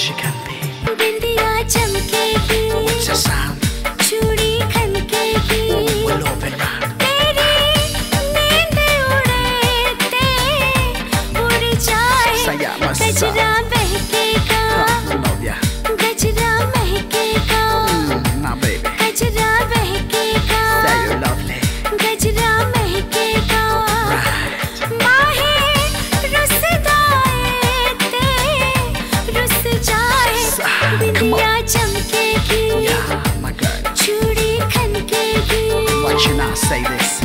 she can be. It's a sound. We'll open round. गजरा बहकेगा गजरा बहकेगा गजरा बहकेगा गजरा बहकेगा say this.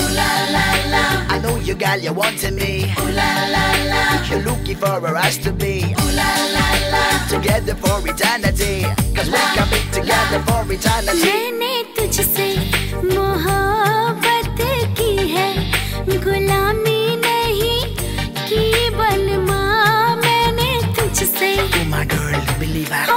Ooh la la la, I know you gal, you wanting me. ooh la la la, You're looking for a us to be ooh la la la. together for eternity. Cause we can be together for eternity. मैंने तुझसे मोहब्बत की है गुलामी नहीं की बलमा मैंने तुझसे Oh my girl, believe O that.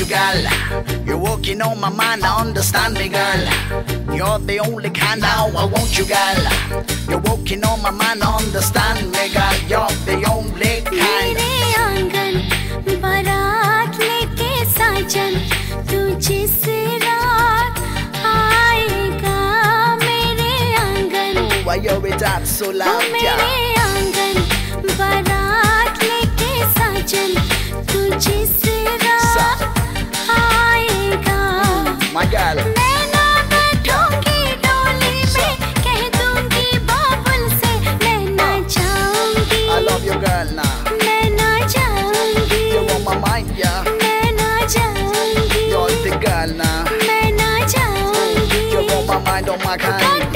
you, girl. You're walking on my mind, I understand me, girl. You're the only kind now I want you, girl. You're walking on my mind, I understand me, girl. You're the only kind. मेरे आंगन बारात लेके साजन तू जिस रात आएगा मेरे आंगन Why you're it out so O loud, मेरे yeah. आंगन बारात लेके साजन तू जिस रात toma carinho.